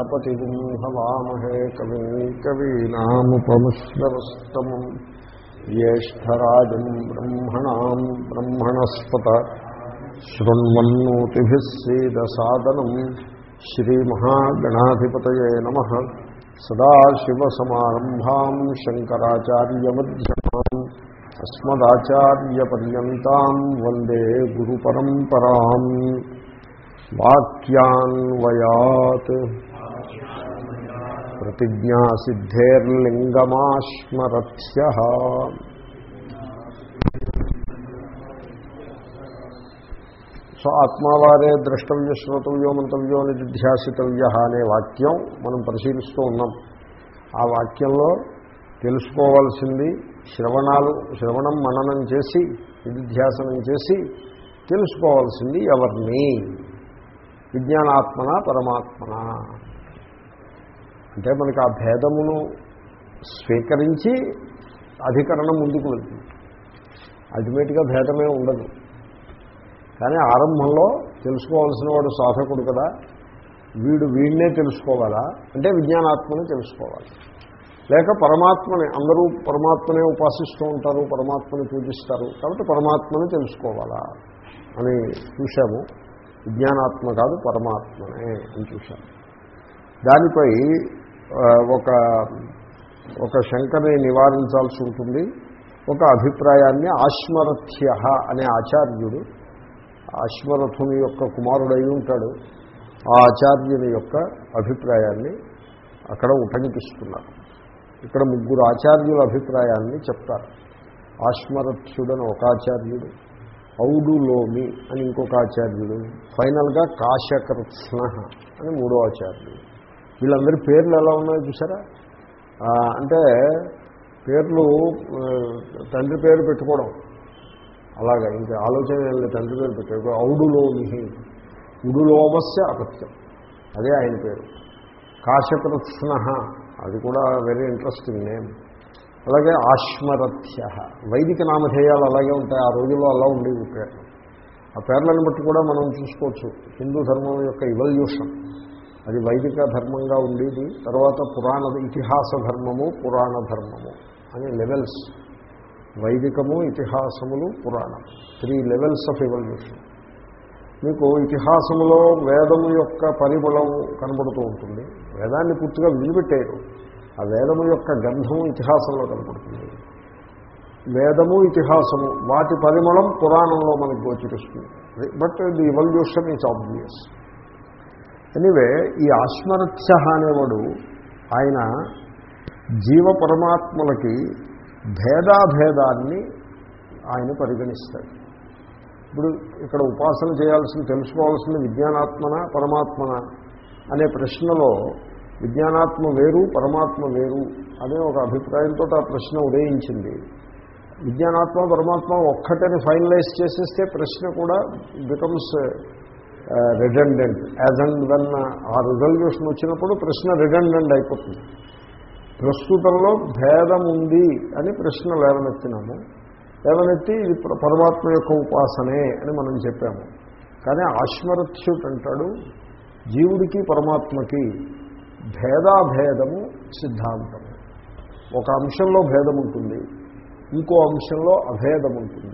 గణపతిం హవామహే కవిం కవీనాముపమశ్రవస్తమం జ్యేష్టరాజం బ్రహ్మణాం బ్రహ్మణస్పత శృణ్వన్నోతిభిः సీదసాదనం శ్రీమహాగణాధిపతయే నమ సదాశివసమారంభాం శంకరాచార్యమ్యమాం అస్మదాచార్యపర్యంతం వందే గురు పరంపరాం వాక్యాన్వయాత్ प्रतिज्ञासिद्धेर्लिङ्गमाश्मरथ्यः సో ఆత్మావారే ద్రష్టవ్య శ్రోతవ్యో మంతవ్యో నిధ్యాసితవ్య అనే వాక్యం మనం పరిశీలిస్తూ ఉన్నాం ఆ వాక్యంలో తెలుసుకోవాల్సింది శ్రవణాలు శ్రవణం మననం చేసి నిధిధ్యాసనం చేసి తెలుసుకోవాల్సింది ఎవరిని విజ్ఞానాత్మన పరమాత్మన అంటే మనకి ఆ భేదమును స్వీకరించి అధికరణం ముందుకు వెళ్తుంది. అల్టిమేట్గా భేదమే ఉండదు. కానీ ఆరంభంలో తెలుసుకోవాల్సిన వాడు సాధకుడు కదా వీడు వీడినే తెలుసుకోవాలా? అంటే విజ్ఞానాత్మని తెలుసుకోవాలి. లేక పరమాత్మని అందరూ పరమాత్మనే ఉపాసిస్తూ ఉంటారు పరమాత్మని పూజిస్తారు కాబట్టి పరమాత్మని తెలుసుకోవాలా అని చూశాము. విజ్ఞానాత్మ కాదు పరమాత్మనే అని చూశాము. దానిపై ఒక ఒక శంకని నివారించాల్సి ఉంటుంది. ఒక అభిప్రాయాన్ని ఆశ్మరథ్య అనే ఆచార్యుడు ఆశ్మరథుని యొక్క కుమారుడై ఉంటాడు. ఆ ఆచార్యుని యొక్క అభిప్రాయాన్ని అక్కడ ఉటంకిస్తున్నారు. ఇక్కడ ముగ్గురు ఆచార్యుల అభిప్రాయాన్ని చెప్తారు. ఆశ్మరథ్యుడని ఒక ఆచార్యుడు ఔడులోమి అని ఇంకొక ఆచార్యుడు ఫైనల్గా కాశకృత్స్న అని మూడో ఆచార్యుడు. వీళ్ళందరి పేర్లు ఎలా ఉన్నాయో చూసారా అంటే పేర్లు తండ్రి పేరు పెట్టుకోవడం. అలాగా ఇంకా ఆలోచన తండ్రి పేరు పెట్టాడు ఔడులోమి ఉడులోమస్య అపత్యం. అదే ఆయన పేరు. కాశకృత్స్న అది కూడా వెరీ ఇంట్రెస్టింగ్ నేమ్ అలాగే ఆశ్మరథ్య. వైదిక నామధేయాలు అలాగే ఉంటాయి. ఆ రోజుల్లో అలా ఉండేవి పేర్లు. ఆ పేర్లను బట్టి కూడా మనం చూసుకోవచ్చు. హిందూ ధర్మం యొక్క ఇవల్యూషన్ అది వైదిక ధర్మంగా ఉండేది. తర్వాత పురాణ ఇతిహాస ధర్మము పురాణ ధర్మము అనే levels వైదికము ఇతిహాసములు Puranam. Three levels of evolution మీకు ఇతిహాసములో వేదము యొక్క పరిమళము కనబడుతూ ఉంటుంది. వేదాన్ని పూర్తిగా విడిపెట్టారు ఆ వేదము యొక్క గంధము ఇతిహాసంలో కనపడుతుంది వేదము ఇతిహాసము వాటి పరిమళం పురాణంలో మనకు గోచరిస్తుంది. But the evolution is obvious anyway ఈ ఆశ్మరత్య అనేవాడు ఆయన జీవ పరమాత్మలకి భేదాభేదాన్ని ఆయన పరిగణిస్తాడు. ఇప్పుడు ఇక్కడ ఉపాసన చేయాల్సింది తెలుసుకోవాల్సింది విజ్ఞానాత్మన పరమాత్మన అనే ప్రశ్నలో విజ్ఞానాత్మ వేరు పరమాత్మ వేరు అనే ఒక అభిప్రాయంతో ఆ ప్రశ్న ఉదయించింది. విజ్ఞానాత్మ పరమాత్మ ఒక్కటని ఫైనలైజ్ చేసేస్తే ప్రశ్న కూడా becomes redundant as and when ఆ రిజల్యూషన్ వచ్చినప్పుడు ప్రశ్న రిడెండెంట్ అయిపోతుంది. ప్రస్తుతంలో భేదం ఉంది అని ప్రశ్న లేవనెత్తినాము. లేవనెత్తి ఇది పరమాత్మ యొక్క ఉపాసనే అని మనం చెప్పాము. కానీ ఆశ్మరథ్యుడు అంటాడు జీవుడికి పరమాత్మకి భేదాభేదము సిద్ధాంతము. ఒక అంశంలో భేదం ఉంటుంది ఇంకో అంశంలో అభేదం ఉంటుంది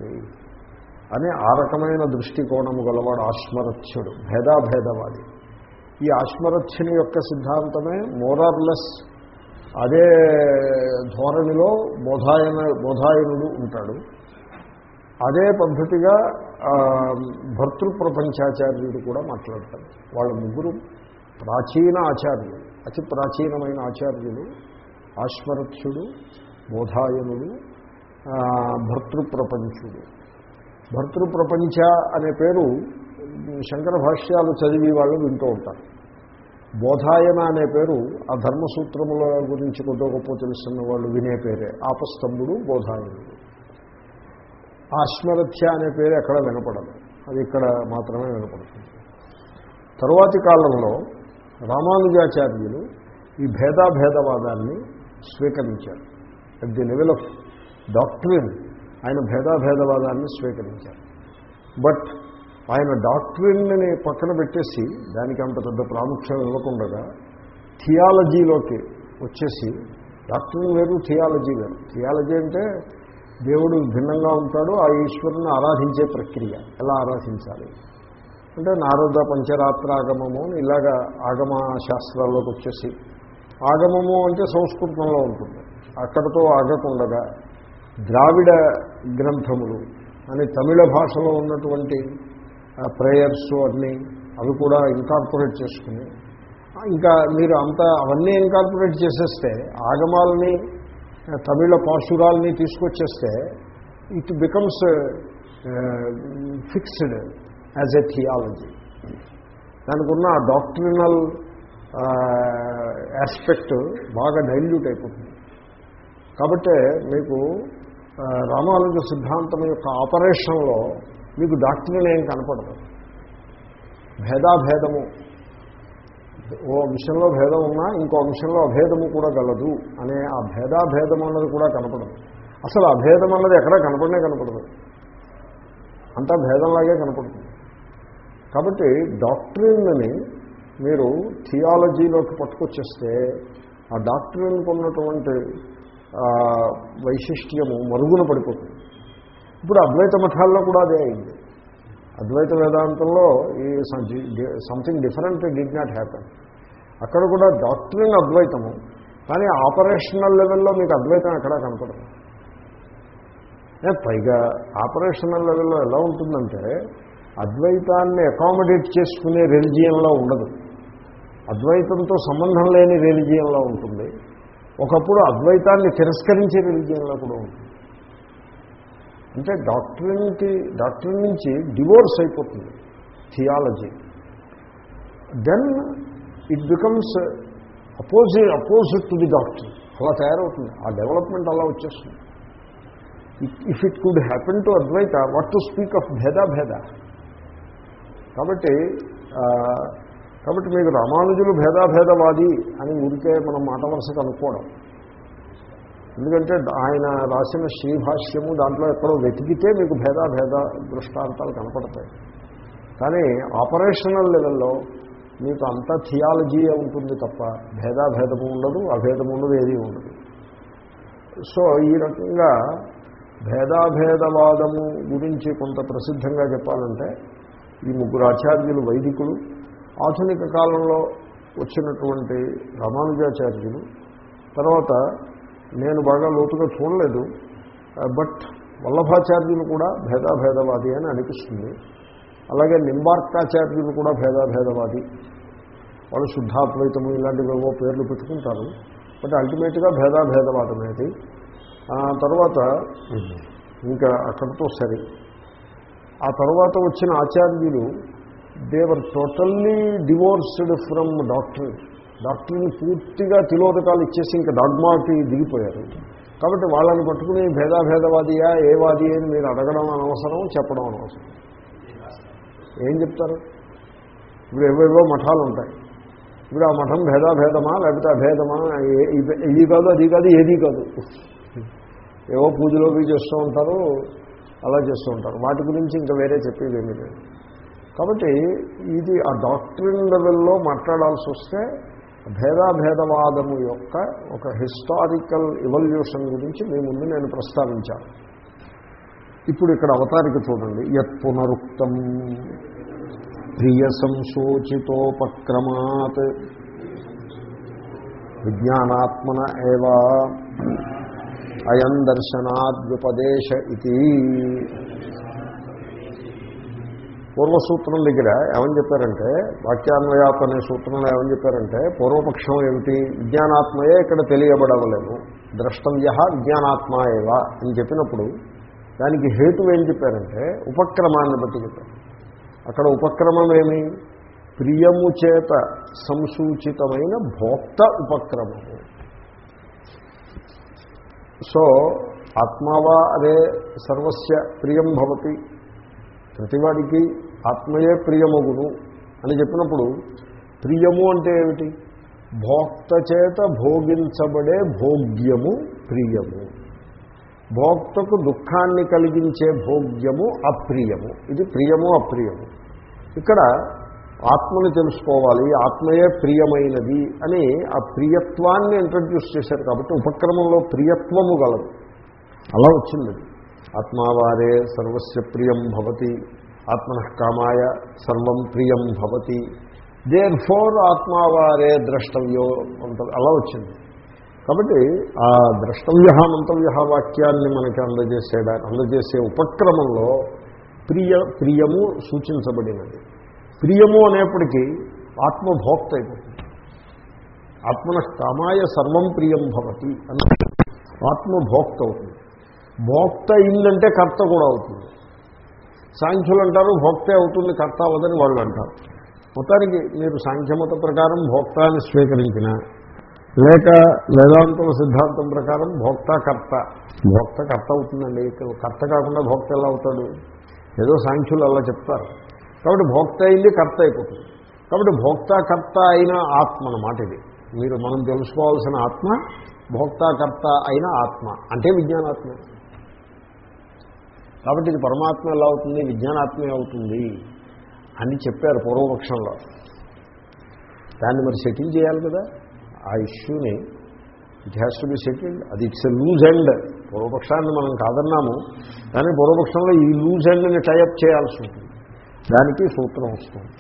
అని ఆ రకమైన దృష్టికోణము గలవాడు ఆశ్మరథ్యుడు భేదాభేదవాది. ఈ ఆశ్మరథ్యుని యొక్క సిద్ధాంతమే మోరార్లెస్ అదే ధోరణిలో బోధాయన బోధాయనుడు ఉంటాడు. అదే పద్ధతిగా భర్తృప్రపంచాచార్యుడు కూడా మాట్లాడతాడు. వాళ్ళ ముగ్గురు ప్రాచీన ఆచార్యులు అతి ప్రాచీనమైన ఆచార్యులు ఆశ్మరథ్యుడు బోధాయనుడు భర్తృప్రపంచుడు. భర్తృప్రపంచ అనే పేరు శంకర భాష్యాలు చదివి వాళ్ళు వింటూ ఉంటారు. బోధాయన అనే పేరు ఆ ధర్మసూత్రముల గురించి కొద్ది గొప్ప తెలుస్తున్న వాళ్ళు వినే పేరే ఆపస్తంభుడు బోధాయనుడు. ఆశ్మరథ్య అనే పేరు ఎక్కడ వినపడదు అది ఇక్కడ మాత్రమే వినపడుతుంది. తరువాతి కాలంలో రామానుజాచార్యులు ఈ భేదాభేదవాదాన్ని స్వీకరించారు. At the level of doctrine ఆయన భేదాభేదవాదాన్ని స్వీకరించారు. బట్ ఆయన డాక్టరీని పక్కన పెట్టేసి దానికి అంత పెద్ద ప్రాముఖ్యం ఇవ్వకుండగా థియాలజీలోకి వచ్చేసి డాక్టరీన్ వేరు థియాలజీ వేరు. థియాలజీ అంటే దేవుడు భిన్నంగా ఉంటాడు ఆ ఈశ్వరుని ఆరాధించే ప్రక్రియ. ఎలా ఆరాధించాలి? అంటే నారద పంచరాత్రాగమము అని ఇలాగా ఆగమ శాస్త్రాల్లోకి వచ్చేసి ఆగమము అంటే సంస్కృతంలో ఉంటుంది. అక్కడతో ఆగకుండగా ద్రావిడ గ్రంథములు అని తమిళ భాషలో ఉన్నటువంటి ప్రేయర్స్ అన్నీ అవి కూడా ఇన్కార్పొరేట్ చేసుకుని ఇంకా మీరు అంతా అవన్నీ ఇన్కార్పొరేట్ చేసేస్తే ఆగమాలని తమిళ పాశురాల్ని తీసుకొచ్చేస్తే it becomes fixed as a theology దానికి ఉన్న డాక్టరినల్ ఆస్పెక్ట్ బాగా డైల్యూట్ అయిపోతుంది. కాబట్టి మీకు రామానుజ సిద్ధాంతం యొక్క ఆపరేషన్లో మీకు డాక్టర్లు ఏం కనపడదు. భేదాభేదము. ఓ అంశంలో భేదం ఉన్నా ఇంకో అంశంలో అభేదము కూడా గలదు అనే ఆ భేదాభేదం అన్నది కూడా కనపడదు. అసలు అభేదం అన్నది ఎక్కడా కనపడనే కనపడదు. అంతా భేదంలాగే కనపడుతుంది. కాబట్టి డాక్టరీని మీరు థియాలజీలోకి పట్టుకొచ్చేస్తే ఆ డాక్టరీన్కి ఉన్నటువంటి వైశిష్ట్యము మరుగున పడిపోతుంది. ఇప్పుడు అద్వైత మఠాల్లో కూడా అదే అయింది. అద్వైత వేదాంతంలో ఈ something different did not happen అక్కడ కూడా డాక్టరీన్ అద్వైతము కానీ ఆపరేషనల్ లెవెల్లో మీకు అద్వైతం ఎక్కడా కనపడదు. ఏ, పైగా ఆపరేషనల్ లెవెల్లో ఎలా ఉంటుందంటే అద్వైతాన్ని అకామిడేట్ చేసుకునే రెలిజియన్లో ఉండదు. అద్వైతంతో సంబంధం లేని రెలిజియన్లో ఉంటుంది. ఒకప్పుడు అద్వైతాన్ని తిరస్కరించే రిలీజియన్లో కూడా ఉంటుంది అంటే డాక్టరీకి డాక్టరీ నుంచి డివోర్స్ అయిపోతుంది theology then it becomes opposite opposite to the doctor అలా తయారవుతుంది. ఆ డెవలప్మెంట్ అలా వచ్చేస్తుంది. If it could happen to Advaita what to speak of bhedabheda? కాబట్టి కాబట్టి మీకు రామానుజులు భేదాభేదవాది అని ఊరికే మనం మాట వరుసకు అనుకోవడం ఎందుకంటే ఆయన రాసిన శ్రీభాష్యము దాంట్లో ఎక్కడో వెతికితే మీకు భేదాభేద దృష్టాంతాలు కనపడతాయి. కానీ ఆపరేషనల్ లెవెల్లో మీకు అంతా థియాలజీయే ఉంటుంది తప్ప భేదాభేదము ఉండదు అభేదము ఉండదు ఏదీ ఉండదు. సో ఈ రకంగా భేదాభేదవాదము గురించి కొంత ప్రసిద్ధంగా చెప్పాలంటే ఈ ముగ్గురు ఆచార్యులు వైదికులు ఆధునిక కాలంలో వచ్చినటువంటి రామానుజాచార్యులు తర్వాత నేను బాగా లోతుగా చూడలేదు బట్ వల్లభాచార్యులు కూడా భేదాభేదవాది అని అనిపిస్తుంది. అలాగే నింబార్కాచార్యులు కూడా భేదాభేదవాది. వాళ్ళు శుద్ధాద్వైతము ఇలాంటివేవో పేర్లు పెట్టుకుంటారు బట్ అల్టిమేట్గా భేదాభేదవాదమేది తర్వాత ఇంకా అక్కడితో సరి. ఆ తర్వాత వచ్చిన ఆచార్యులు they were totally divorced from doctor డాక్టర్ని పూర్తిగా తిలోదకాలు ఇచ్చేసి ఇంకా డాగ్మాకి దిగిపోయారు. కాబట్టి వాళ్ళని పట్టుకుని భేదాభేదవాదియా ఏ వాది అని మీరు అడగడం అనవసరం చెప్పడం అనవసరం. ఏం చెప్తారు? ఇప్పుడు ఏవేవో మఠాలు ఉంటాయి ఇప్పుడు ఆ మఠం భేదాభేదమా లేకపోతే అభేదమా? ఇది కాదు అది కాదు ఏది కాదు. ఏవో పూజలోకి చేస్తూ ఉంటారు అలా చేస్తూ ఉంటారు. వాటి గురించి ఇంకా వేరే చెప్పేది ఏమీ లేదు. కాబట్టి ఇది ఆ డాక్టరీన్ లెవెల్లో మాట్లాడాల్సి వస్తే భేదాభేదవాదము యొక్క ఒక హిస్టారికల్ ఇవల్యూషన్ గురించి మీ ముందు నేను ప్రస్తావించాను. ఇప్పుడు ఇక్కడ అవతారిక చూడండి. యత్ పునరుక్తం ప్రియ సంశోచితోపక్రమాత్ విజ్ఞానాత్మన ఏవా అయం దర్శనాద్యుపదేశ ఇది పూర్వసూత్రం దగ్గర ఏమని చెప్పారంటే వాక్యాన్వయాత్ అనే సూత్రంలో ఏమని చెప్పారంటే పూర్వపక్షం ఏమిటి? విజ్ఞానాత్మయే ఇక్కడ తెలియబడవలేము ద్రష్టవ్య విజ్ఞానాత్మ ఏవా అని చెప్పినప్పుడు దానికి హేతు ఏం చెప్పారంటే ఉపక్రమాన్ని బట్టి చెప్పారు. అక్కడ ఉపక్రమం ఏమి? ప్రియము చేత సంసూచితమైన భోక్త ఉపక్రమము. సో ఆత్మావా అదే సర్వస్య ప్రియం భవతి. ప్రతివాడికి ఆత్మయే ప్రియమగును అని చెప్పినప్పుడు ప్రియము అంటే ఏమిటి? భోక్త చేత భోగించబడే భోగ్యము ప్రియము. భోక్తకు దుఃఖాన్ని కలిగించే భోగ్యము అప్రియము. ఇది ప్రియము అప్రియము. ఇక్కడ ఆత్మని తెలుసుకోవాలి ఆత్మయే ప్రియమైనది అని ఆ ప్రియత్వాన్ని ఇంట్రడ్యూస్ చేశారు కాబట్టి ఉపక్రమంలో ప్రియత్వము గలదు. అలా వచ్చింది. ఆత్మావారే సర్వస్య ప్రియం భవతి. ఆత్మన కామాయ సర్వం ప్రియం భవతి. దేర్ ఫోర్ ఆత్మావారే ద్రష్టవ్యో అంత అలా వచ్చింది. కాబట్టి ఆ ద్రష్టవ్య మంతవ్య వాక్యాన్ని మనకి అందజేసే అందజేసే ఉపక్రమంలో ప్రియ ప్రియము సూచించబడినది. ప్రియము అనేప్పటికీ ఆత్మభోక్త అయిపోతుంది ఆత్మన కామాయ సర్వం ప్రియం భవతి అని ఆత్మభోక్త అవుతుంది భోక్త అయిందంటే కర్త కూడా అవుతుంది. సాంఖ్యులు అంటారు భోక్తే అవుతుంది కర్త అవ్వదని వాళ్ళు అంటారు. మొత్తానికి మీరు సాంఖ్యమత ప్రకారం భోక్తాన్ని స్వీకరించిన లేక వేదాంతుల సిద్ధాంతం ప్రకారం భోక్త కర్త. భోక్త కర్త అవుతుందండి. కర్త కాకుండా భోక్త ఎలా అవుతాడు? ఏదో సాంఖ్యులు అలా చెప్తారు. కాబట్టి భోక్త అయింది కర్త అయిపోతుంది. కాబట్టి భోక్తాకర్త అయిన ఆత్మ అన్నమాట ఇది. మీరు మనం తెలుసుకోవాల్సిన ఆత్మ భోక్తాకర్త అయిన ఆత్మ. అంటే విజ్ఞానాత్మ. కాబట్టి ఇది పరమాత్మ ఎలా అవుతుంది? విజ్ఞానాత్మే అవుతుంది అని చెప్పారు పూర్వపక్షంలో. దాన్ని మరి సెటిల్ చేయాలి కదా? ఆ ఇష్యూని it has to be settled అది ఇట్స్ ఎ లూజ్ ఎండ్ పూర్వపక్షాన్ని మనం కాదన్నాము కానీ పూర్వపక్షంలో ఈ లూజ్ ఎండ్ని టైఅప్ చేయాల్సి ఉంటుంది. దానికి సూత్రం వస్తుంది.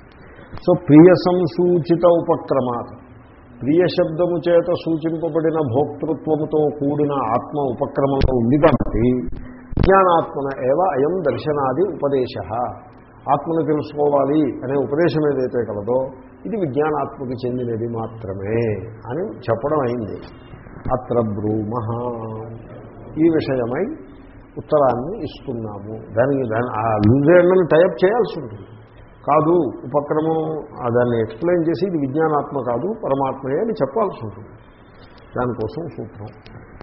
సో ప్రియ సంసూచిత ఉపక్రమాత్. ప్రియ శబ్దము చేత సూచింపబడిన భోక్తృత్వముతో కూడిన ఆత్మ ఉపక్రమంలో ఉంది కాబట్టి విజ్ఞానాత్మన ఏవ అయం దర్శనాది ఉపదేశ. ఆత్మను తెలుసుకోవాలి అనే ఉపదేశం ఏదైతే కలదో ఇది విజ్ఞానాత్మకి చెందినది మాత్రమే అని చెప్పడం అయింది. అత్ర బ్రూమ. ఈ విషయమై ఉత్తరాన్ని ఇస్తున్నాము. దానికి దాని ఆ లూజేండ్ని టైప్ చేయాల్సి ఉంటుంది. కాదు ఉపక్రమం దాన్ని ఎక్స్ప్లెయిన్ చేసి ఇది విజ్ఞానాత్మ కాదు పరమాత్మయే అని చెప్పాల్సి ఉంటుంది. దానికోసం సూత్రం.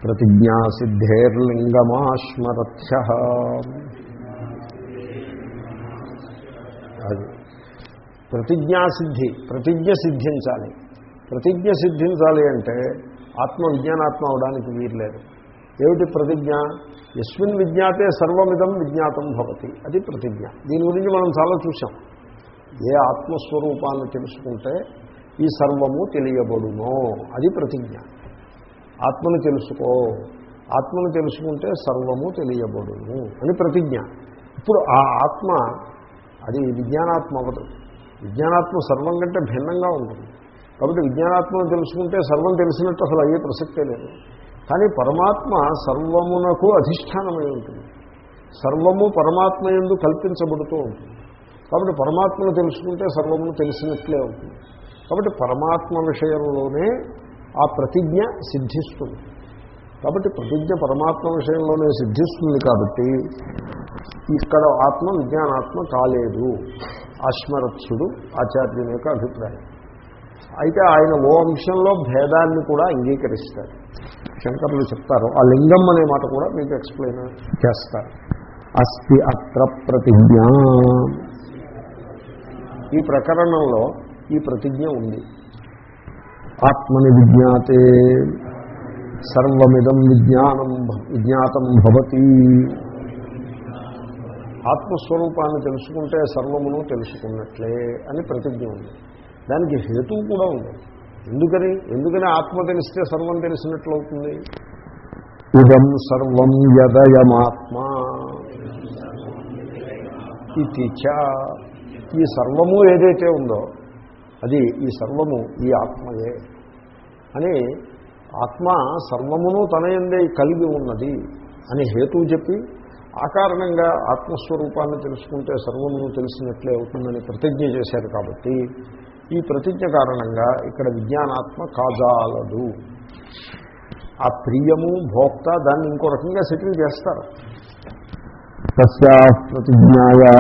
ప్రతిజ్ఞాసిద్ధేర్లింగమాశ్మరథ్య. అది. ప్రతిజ్ఞాసిద్ధి ప్రతిజ్ఞ సిద్ధించాలి ప్రతిజ్ఞ సిద్ధించాలి అంటే ఆత్మ విజ్ఞానాత్మ అవడానికి వీర్లేదు ఏమిటి ప్రతిజ్ఞ? యస్మిన్ విజ్ఞాతే సర్వమిదం విజ్ఞాతం భవతి. అది ప్రతిజ్ఞ. దీని గురించి మనం చాలా చూసాం ఏ ఆత్మస్వరూపాన్ని తెలుసుకుంటే ఈ సర్వము తెలియబడునో? అది ప్రతిజ్ఞ. ఆత్మను తెలుసుకో. ఆత్మను తెలుసుకుంటే సర్వము తెలియబడును అని ప్రతిజ్ఞ. ఇప్పుడు ఆ ఆత్మ అది విజ్ఞానాత్మ అవ్వదు. విజ్ఞానాత్మ సర్వం కంటే భిన్నంగా ఉంటుంది. కాబట్టి విజ్ఞానాత్మను తెలుసుకుంటే సర్వం తెలిసినట్టు అసలు అయ్యే ప్రసక్తే లేదు. కానీ పరమాత్మ సర్వమునకు అధిష్టానమై ఉంటుంది. సర్వము పరమాత్మ ఎందు కల్పించబడుతూ ఉంటుంది. కాబట్టి పరమాత్మను తెలుసుకుంటే సర్వమును తెలిసినట్లే ఉంటుంది. కాబట్టి పరమాత్మ విషయంలోనే ఆ ప్రతిజ్ఞ సిద్ధిస్తుంది. కాబట్టి ప్రతిజ్ఞ పరమాత్మ విషయంలోనే సిద్ధిస్తుంది కాబట్టి ఇక్కడ ఆత్మ విజ్ఞానాత్మ కాలేదు. అశ్మరత్సుడు ఆచార్యుని యొక్క అభిప్రాయం. అయితే ఆయన ఓ అంశంలో భేదాన్ని కూడా అంగీకరిస్తారు. శంకరులు చెప్తారు ఆ లింగం అనే మాట కూడా మీకు ఎక్స్ప్లెయిన్ చేస్తారు. అస్తి అత్ర ప్రతిజ్ఞ. ఈ ప్రకరణంలో ఈ ప్రతిజ్ఞ ఉంది. ఆత్మని విజ్ఞాతే. సర్వమిదం విజ్ఞానం విజ్ఞాతం భవతి. ఆత్మస్వరూపాన్ని తెలుసుకుంటే సర్వమును తెలుసుకున్నట్లే అని ప్రతిజ్ఞ ఉంది. దానికి హేతువు కూడా ఉంది. ఎందుకని? ఎందుకని ఆత్మ తెలిస్తే సర్వం తెలిసినట్లు అవుతుంది ఇదం సర్వం యదయమాత్మ. ఇది ఈ సర్వము ఏదైతే ఉందో అది ఈ సర్వము ఈ ఆత్మయే. అని ఆత్మ సర్వమును తన ఎందే కలిగి ఉన్నది అని హేతువు చెప్పి ఆ కారణంగా ఆత్మస్వరూపాన్ని తెలుసుకుంటే సర్వమును తెలిసినట్లే అవుతుందని ప్రతిజ్ఞ చేశారు కాబట్టి ఈ ప్రతిజ్ఞ కారణంగా ఇక్కడ విజ్ఞానాత్మ కాజాలదు. ఆ ప్రియము భోక్త దాన్ని ఇంకో రకంగా సెటిల్ చేస్తారు. తస్యా ప్రతిజ్ఞాయా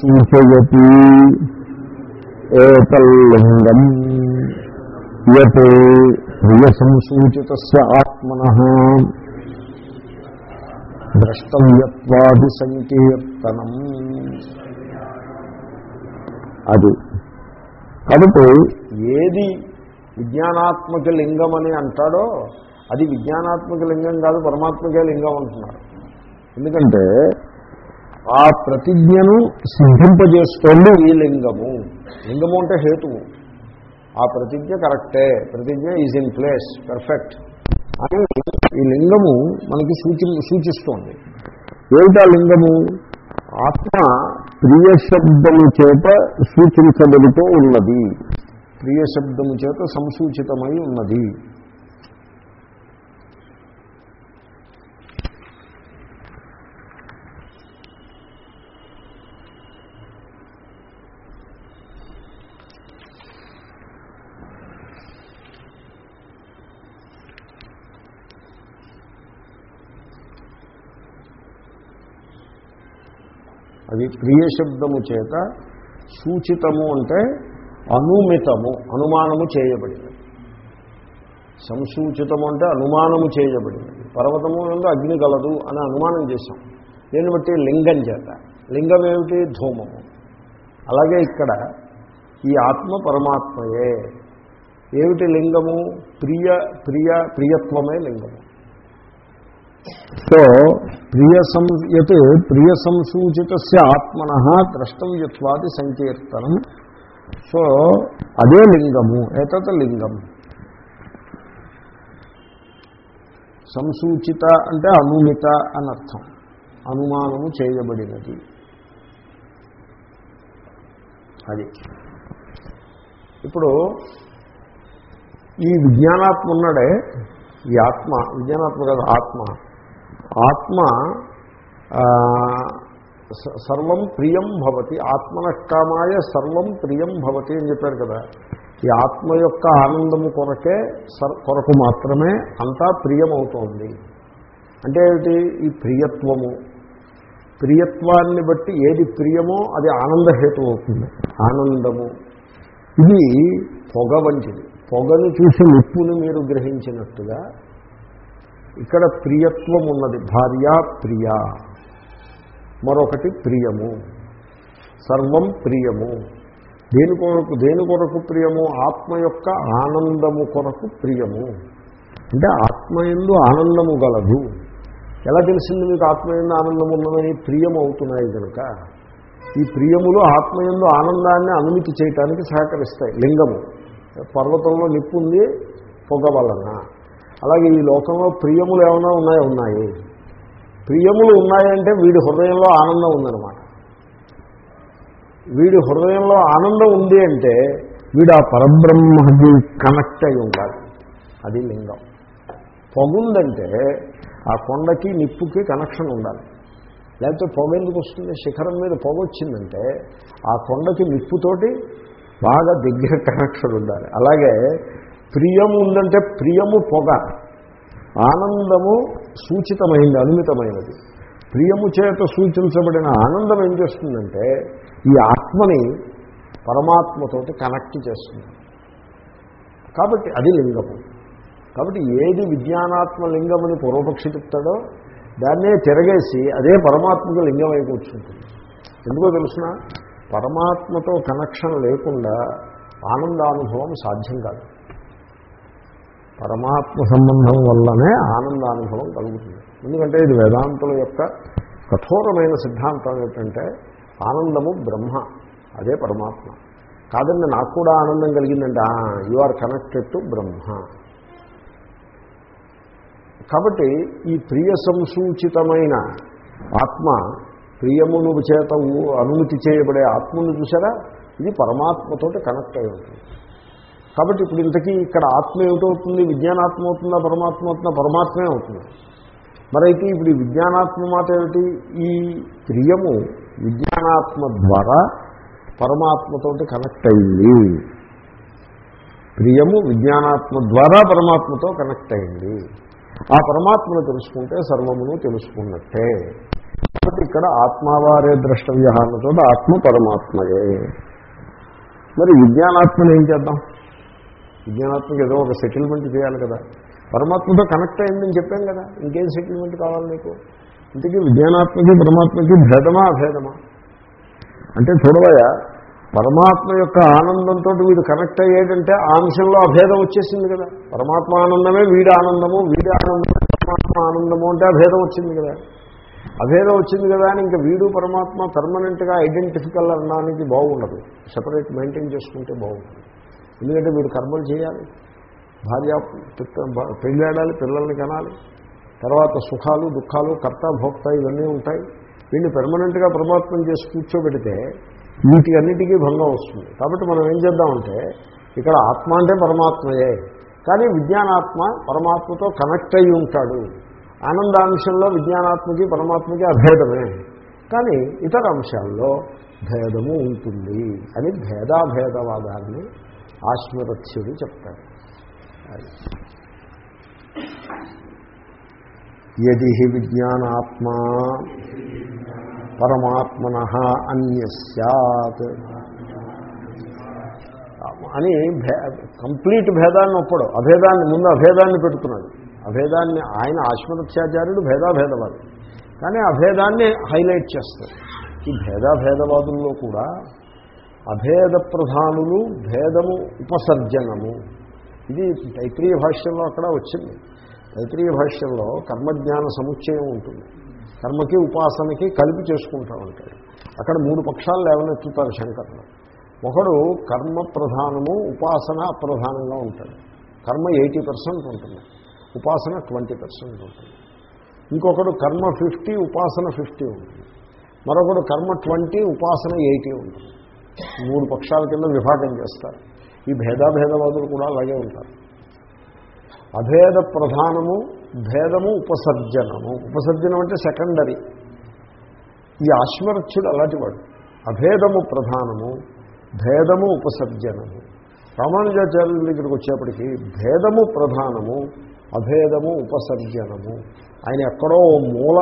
సూచయతి. ఏకల్లింగం యత్ ప్రియ సంసూచిత ఆత్మన. ద్రష్టవ్యత్వాది సంకీర్తనం అది. కాబట్టి ఏది విజ్ఞానాత్మక లింగం అని అంటాడో అది విజ్ఞానాత్మక లింగం కాదు పరమాత్మకే లింగం అంటున్నారు ఎందుకంటే ఆ ప్రతిజ్ఞను సిద్ధింపజేస్తోంది ఈ లింగము. లింగము అంటే హేతువు. ఆ ప్రతిజ్ఞ కరెక్టే. ప్రతిజ్ఞ ఈజ్ ఇన్ ప్లేస్ పర్ఫెక్ట్ అని ఈ లింగము మనకి సూచి సూచిస్తోంది. ఏమిటా లింగము? ఆత్మ ప్రియ శబ్దము చేత సూచించబడుతూ ఉన్నది. ప్రియ శబ్దము చేత సంసూచితమై ఉన్నది. అది ప్రియ శబ్దము చేత సూచితము అంటే అనుమితము అనుమానము చేయబడినది సంసూచితము అంటే అనుమానము చేయబడినది పర్వతము నుండి అగ్ని గలదు అని అనుమానం చేశాం. దీన్ని బట్టి లింగం చేత. లింగం ఏమిటి? ధూమము. అలాగే ఇక్కడ ఈ ఆత్మ పరమాత్మయే. ఏమిటి లింగము? ప్రియ ప్రియ ప్రియత్వమే లింగము. సో ప్రియ సంయత్ ప్రియ సంసూచిత ఆత్మన ద్రష్టవ్యత్వాది సంకీర్తనం. సో అదే లింగము ఏతత్ లింగం. సంసూచిత అంటే అనుమిత అనర్థం అనుమానము చేయబడినది. అది. ఇప్పుడు ఈ విజ్ఞానాత్మ ఉన్నాడే ఈ ఆత్మ విజ్ఞానాత్మ కాదు ఆత్మ. ఆత్మ సర్వం ప్రియం భవతి. ఆత్మనకామాయ సర్వం ప్రియం భవతి అని చెప్పారు కదా. ఈ ఆత్మ యొక్క ఆనందము కొరకే సర్ కొరకు మాత్రమే అంతా ప్రియమవుతోంది. అంటే ఏమిటి? ఈ ప్రియత్వము. ప్రియత్వాన్ని బట్టి ఏది ప్రియమో అది ఆనందహేతు అవుతుంది ఆనందము. ఇది పొగ వంటిది. పొగను చూసి నిప్పుని మీరు గ్రహించినట్టుగా ఇక్కడ ప్రియత్వం ఉన్నది. భార్య ప్రియ. మరొకటి ప్రియము. సర్వం ప్రియము. దేని కొరకు దేని కొరకు ప్రియము? ఆత్మ యొక్క ఆనందము కొరకు ప్రియము. అంటే ఆత్మయందు ఆనందము గలదు. ఎలా తెలిసింది మీకు ఆత్మయందు ఆనందం ఉన్నదని? ప్రియం అవుతున్నాయి కనుక ఈ ప్రియములు ఆత్మయందు ఆనందాన్ని అనుమతి చేయటానికి సహకరిస్తాయి. లింగము. పర్వతంలో నిప్పు ఉంది పొగ వలన. అలాగే ఈ లోకంలో ప్రియములు ఏమైనా ఉన్నాయో? ఉన్నాయి. ప్రియములు ఉన్నాయంటే వీడి హృదయంలో ఆనందం ఉందన్నమాట. వీడి హృదయంలో ఆనందం ఉంది అంటే వీడు ఆ పరబ్రహ్మకి కనెక్ట్ అయి ఉండాలి అది లింగం. పొగుందంటే ఆ కొండకి నిప్పుకి కనెక్షన్ ఉండాలి. లేకపోతే పొగ ఎందుకు వస్తుంది? శిఖరం మీద పొగ వచ్చిందంటే ఆ కొండకి నిప్పుతోటి బాగా దగ్గర కనెక్షన్ ఉండాలి. అలాగే ప్రియము ఉందంటే ప్రియము పొగ. ఆనందము సూచితమైంది అనుమితమైనది. ప్రియము చేత సూచించబడిన ఆనందం ఏం చేస్తుందంటే ఈ ఆత్మని పరమాత్మతోటి కనెక్ట్ చేస్తుంది. కాబట్టి అది లింగము. కాబట్టి ఏది విజ్ఞానాత్మ లింగమని పూర్వపక్షి చెప్తాడో దాన్నే తిరగేసి అదే పరమాత్మకు లింగం అయి కూర్చుంటుంది. ఎందుకో తెలుసిన? పరమాత్మతో కనెక్షన్ లేకుండా ఆనందానుభవం సాధ్యం కాదు. పరమాత్మ సంబంధం వల్లనే ఆనందానుభవం కలుగుతుంది. ఎందుకంటే ఇది వేదాంతుల యొక్క కఠోరమైన సిద్ధాంతం ఏంటంటే ఆనందము బ్రహ్మ అదే పరమాత్మ. కాదండి నాకు కూడా ఆనందం కలిగిందంటే you are connected to Brahma. కాబట్టి ఈ ప్రియ సంసూచితమైన ఆత్మ ప్రియమును చేత అనుమతి చేయబడే ఆత్మను చూసారా ఇది పరమాత్మతోటి కనెక్ట్ అయి ఉంటుంది. కాబట్టి ఇప్పుడు ఇంతకీ ఇక్కడ ఆత్మ ఏమిటవుతుంది? విజ్ఞానాత్మ అవుతుందా? పరమాత్మ అవుతుందా? పరమాత్మే అవుతుంది. మరైతే ఇప్పుడు ఈ విజ్ఞానాత్మ మాట ఏమిటి? ఈ ప్రియము విజ్ఞానాత్మ ద్వారా పరమాత్మతోటి కనెక్ట్ అయింది. ప్రియము విజ్ఞానాత్మ ద్వారా పరమాత్మతో కనెక్ట్ అయింది. ఆ పరమాత్మను తెలుసుకుంటే సర్వమును తెలుసుకున్నట్టే. కాబట్టి ఇక్కడ ఆత్మావారే ద్రష్టవ్యహారంతో ఆత్మ పరమాత్మయే. మరి విజ్ఞానాత్మను ఏం చేద్దాం? విజ్ఞానాత్మకి ఏదో ఒక సెటిల్మెంట్ చేయాలి కదా. పరమాత్మతో కనెక్ట్ అయిందని చెప్పాం కదా. ఇంకేం సెటిల్మెంట్ కావాలి నీకు? ఇంతకీ విజ్ఞానాత్మకి పరమాత్మకి భేదమా అభేదమా? అంటే చూడవయ పరమాత్మ యొక్క ఆనందంతో వీడు కనెక్ట్ అయ్యేటంటే ఆ అంశంలో అభేదం వచ్చేసింది కదా. పరమాత్మ ఆనందమే వీడి ఆనందము వీడి ఆనందమే పరమాత్మ ఆనందము అంటే అభేదం వచ్చింది కదా. అభేదం వచ్చింది కదా అని ఇంకా వీడు పరమాత్మ పర్మనెంట్గా ఐడెంటిఫికల్ అనడానికి బాగుండదు. సపరేట్ మెయింటైన్ చేసుకుంటే బాగుంటుంది. ఎందుకంటే వీడు కర్మలు చేయాలి. భార్య పెళ్ళాడాలి పిల్లల్ని కనాలి. తర్వాత సుఖాలు దుఃఖాలు కర్త భోక్త ఇవన్నీ ఉంటాయి. వీడిని పెర్మనెంట్గా పరమాత్మను చేసి కూర్చోబెడితే వీటికన్నిటికీ భంగం వస్తుంది. కాబట్టి మనం ఏం చేద్దామంటే ఇక్కడ ఆత్మ అంటే పరమాత్మయే. కానీ విజ్ఞానాత్మ పరమాత్మతో కనెక్ట్ అయి ఉంటాడు. ఆనందాంశంలో విజ్ఞానాత్మకి పరమాత్మకి అభేదమే. కానీ ఇతర అంశాల్లో భేదము ఉంటుంది అని భేదాభేదవాదాన్ని ఆశ్మరథ్యుడు చెప్తాడు. ఎది హి విజ్ఞానాత్మా పరమాత్మన అన్య సత్ అని భే కంప్లీట్ భేదాన్ని ఒప్పడు. అభేదాన్ని ముందు అభేదాన్ని పెడుతున్నాడు అభేదాన్ని ఆయన ఆశ్మరత్యాచార్యుడు భేదాభేదవాది. కానీ అభేదాన్ని హైలైట్ చేస్తాడు. ఈ భేదాభేదవాదుల్లో కూడా అభేద ప్రధానులు భేదము ఉపసర్జనము. ఇది తైత్రీయ భాష్యంలో అక్కడ వచ్చింది. తైత్రీయ భాష్యంలో కర్మజ్ఞాన సముచ్చయం ఉంటుంది. కర్మకి ఉపాసనకి కలిపి చేసుకుంటా ఉంటాడు అక్కడ మూడు పక్షాలు లేవనెత్తుతారు శంకర్లు. ఒకడు కర్మ ప్రధానము ఉపాసన అప్రధానంగా ఉంటాడు. కర్మ ఎయిటీ పర్సెంట్ ఉంటుంది. ఉపాసన ట్వంటీ పర్సెంట్ ఉంటుంది. ఇంకొకడు కర్మ ఫిఫ్టీ ఉపాసన ఫిఫ్టీ ఉంటుంది. మరొకడు కర్మ ట్వంటీ ఉపాసన ఎయిటీ ఉంటుంది. మూడు పక్షాల కింద విభాగం చేస్తారు. ఈ భేదాభేదవాదులు కూడా అలాగే ఉంటారు. అభేద ప్రధానము భేదము ఉపసర్జనము. ఉపసర్జనం అంటే సెకండరీ. ఈ ఆశ్వరథ్యుడు అలాంటివాడు అభేదము ప్రధానము భేదము ఉపసర్జనము. రామానుజాచార్యుల దగ్గరికి వచ్చేప్పటికీ భేదము ప్రధానము అభేదము ఉపసర్జనము. ఆయన ఎక్కడో మూల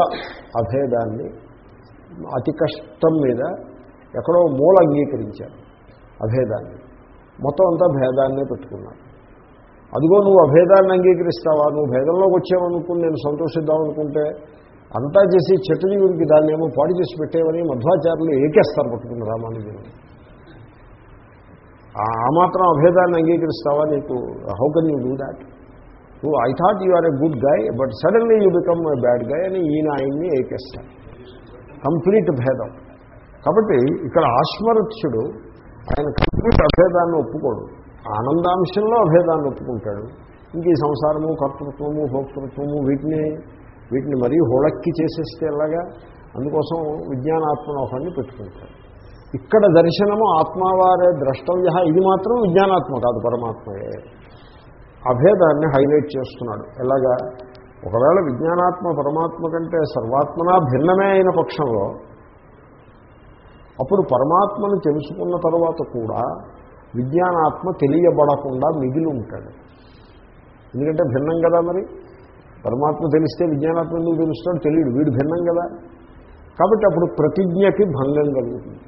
అభేదాన్ని అతి కష్టం మీద ఎక్కడో మూల అంగీకరించారు అభేదాన్ని. మొత్తం అంతా భేదాన్నే పెట్టుకున్నారు. అదిగో నువ్వు అభేదాన్ని అంగీకరిస్తావా? నువ్వు భేదంలోకి వచ్చావనుకుని నేను సంతోషిద్దాం అనుకుంటే అంతా చేసి చెట్టుజీవుడికి దాన్ని ఏమో పాడు చేసి పెట్టేవని మధ్వాచార్యులు ఏకేస్తారు పట్టుకుని రామానుజుని. ఆ మాత్రం అభేదాన్ని అంగీకరిస్తావా నీకు? How can you do that నువ్వు I thought you are a good guy but suddenly you become a bad guy అని ఈయన ఆయన్ని ఏకేస్తారు. కంప్లీట్ భేదం. కాబట్టి ఇక్కడ ఆశ్మరథ్యుడు ఆయన కంప్లీట్ అభేదాన్ని ఒప్పుకోడు. ఆనందాంశంలో అభేదాన్ని ఒప్పుకుంటాడు. ఇంక ఈ సంసారము కర్తృత్వము భోక్తృత్వము వీటిని వీటిని మరీ హోళక్కి చేసేస్తే ఎలాగా? అందుకోసం విజ్ఞానాత్మనోహాన్ని పెట్టుకుంటాడు. ఇక్కడ దర్శనము ఆత్మవారే ద్రష్టవ్య ఇది మాత్రం విజ్ఞానాత్మ కాదు పరమాత్మయే. అభేదాన్ని హైలైట్ చేస్తున్నాడు. ఎలాగా? ఒకవేళ విజ్ఞానాత్మ పరమాత్మ కంటే సర్వాత్మనా భిన్నమే అయిన పక్షంలో అప్పుడు పరమాత్మను తెలుసుకున్న తర్వాత కూడా విజ్ఞానాత్మ తెలియబడకుండా మిగిలి ఉంటాడు. ఎందుకంటే భిన్నం కదా మరి? పరమాత్మ తెలిస్తే విజ్ఞానాత్మ ఎందుకు తెలుస్తాడు? తెలియడు. వీడు భిన్నం కదా? కాబట్టి అప్పుడు ప్రతిజ్ఞకి భంగం కలుగుతుంది.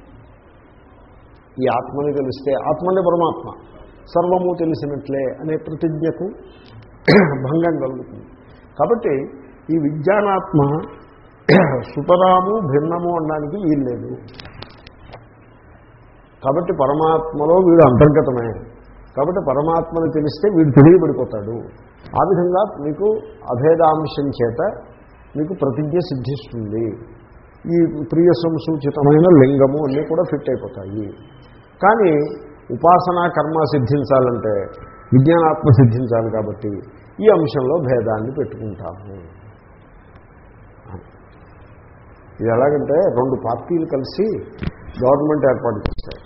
ఈ ఆత్మని తెలిస్తే ఆత్మనే పరమాత్మ. సర్వము తెలిసినట్లే అనే ప్రతిజ్ఞకు భంగం కలుగుతుంది. కాబట్టి ఈ విజ్ఞానాత్మ సుతరాము భిన్నము అనడానికి వీల్లేదు. కాబట్టి పరమాత్మలో వీడు అంతర్గతమే. కాబట్టి పరమాత్మను తెలిస్తే వీడు తెలియబడిపోతాడు. ఆ విధంగా మీకు అభేదాంశం చేత మీకు ప్రతిజ్ఞ సిద్ధిస్తుంది. ఈ ప్రియ సంసూచితమైన లింగము అన్నీ కూడా ఫిట్ అయిపోతాయి. కానీ ఉపాసనా కర్మ సిద్ధించాలంటే విజ్ఞానాత్మ సిద్ధించాలి కాబట్టి ఈ అంశంలో భేదాన్ని పెట్టుకుంటాము. ఇది ఎలాగంటే రెండు పార్టీలు కలిసి గవర్నమెంట్ ఏర్పాటు చేస్తాయి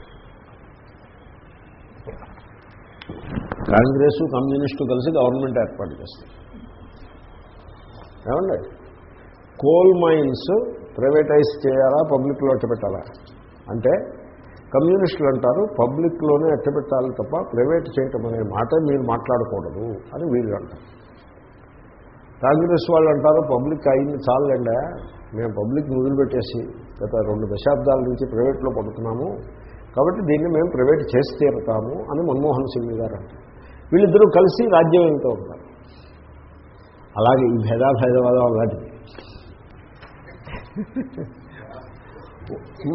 కాంగ్రెస్ కమ్యూనిస్టు కలిసి గవర్నమెంట్ ఏర్పాటు చేస్తాయి ఏమండి? కోల్ మైన్స్ ప్రైవేటైజ్ చేయాలా పబ్లిక్లో అట్టపెట్టాలా అంటే కమ్యూనిస్టులు అంటారు పబ్లిక్లోనే అట్టపెట్టాలి తప్ప ప్రైవేట్ చేయటం అనే మాట మీరు మాట్లాడకూడదు అని వీళ్ళు అంటారు. కాంగ్రెస్ వాళ్ళు అంటారు పబ్లిక్ అయింది చాలండి మేము పబ్లిక్ వదిలిపెట్టేసి గత రెండు దశాబ్దాల నుంచి ప్రైవేట్లో పడుతున్నాము కాబట్టి దీన్ని మేము ప్రైవేట్ చేసి తీరుతాము అని మన్మోహన్ సింగ్ గారు అంటారు. వీళ్ళిద్దరూ కలిసి రాజ్యం వెళ్తూ ఉంటారు అలాగే ఈ భేదాభేదవాదం అలాంటిది.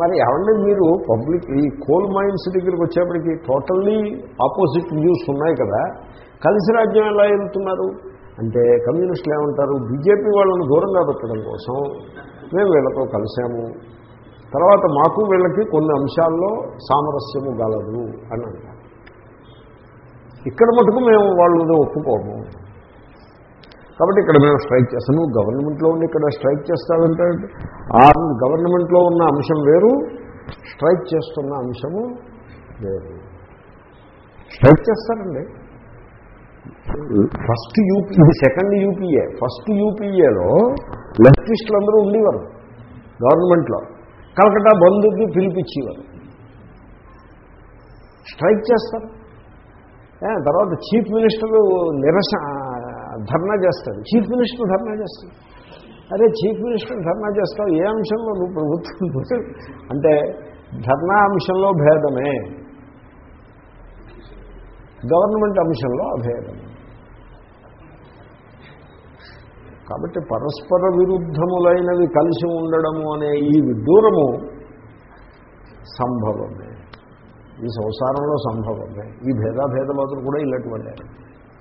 మరి ఏమంటే మీరు పబ్లిక్ ఈ కోల్ మైన్స్ దగ్గరికి వచ్చేప్పటికి టోటల్లీ ఆపోజిట్ వ్యూస్ ఉన్నాయి కదా. కలిసి రాజ్యం ఎలా వెళ్తున్నారు? అంటే కమ్యూనిస్టులు ఏమంటారు? బీజేపీ వాళ్ళని దూరంగా పెట్టడం కోసం మేము వీళ్ళతో కలిసాము. తర్వాత మాకు వీళ్ళకి కొన్ని అంశాల్లో సామరస్యము గలదు అని అంటారు. ఇక్కడ మటుకు మేము వాళ్ళు ఒప్పుకోము. కాబట్టి ఇక్కడ మేము స్ట్రైక్ చేస్తాము గవర్నమెంట్లో ఉండి ఇక్కడ స్ట్రైక్ చేస్తామంటే ఆ గవర్నమెంట్లో ఉన్న అంశం వేరు స్ట్రైక్ చేస్తున్న అంశము వేరు. స్ట్రైక్ చేస్తారండి. ఫస్ట్ యూపీ ఇది సెకండ్ యూపీఏ. ఫస్ట్ యూపీఏలో లెఫ్టిస్టులు అందరూ ఉండేవారు గవర్నమెంట్లో. కలకటా బంధుకి పిలిపించేవారు స్ట్రైక్ చేస్తారు. తర్వాత చీఫ్ మినిస్టర్ నిరస ధర్నా చేస్తాడు చీఫ్ మినిస్టర్ ధర్నా చేస్తాడు అరే చీఫ్ మినిస్టర్ ధర్నా చేస్తావు ఏ అంశంలో నువ్వు ప్రభుత్వం అంటే ధర్నా అంశంలో భేదమే. గవర్నమెంట్ అంశంలో అభేదమే. కాబట్టి పరస్పర విరుద్ధములైనవి కలిసి ఉండడము అనే ఈ విడ్డూరము సంభవమే. ఈ సంసారంలో సంభవమే. ఈ భేదాభేదవాదులు కూడా ఇలాంటివంటే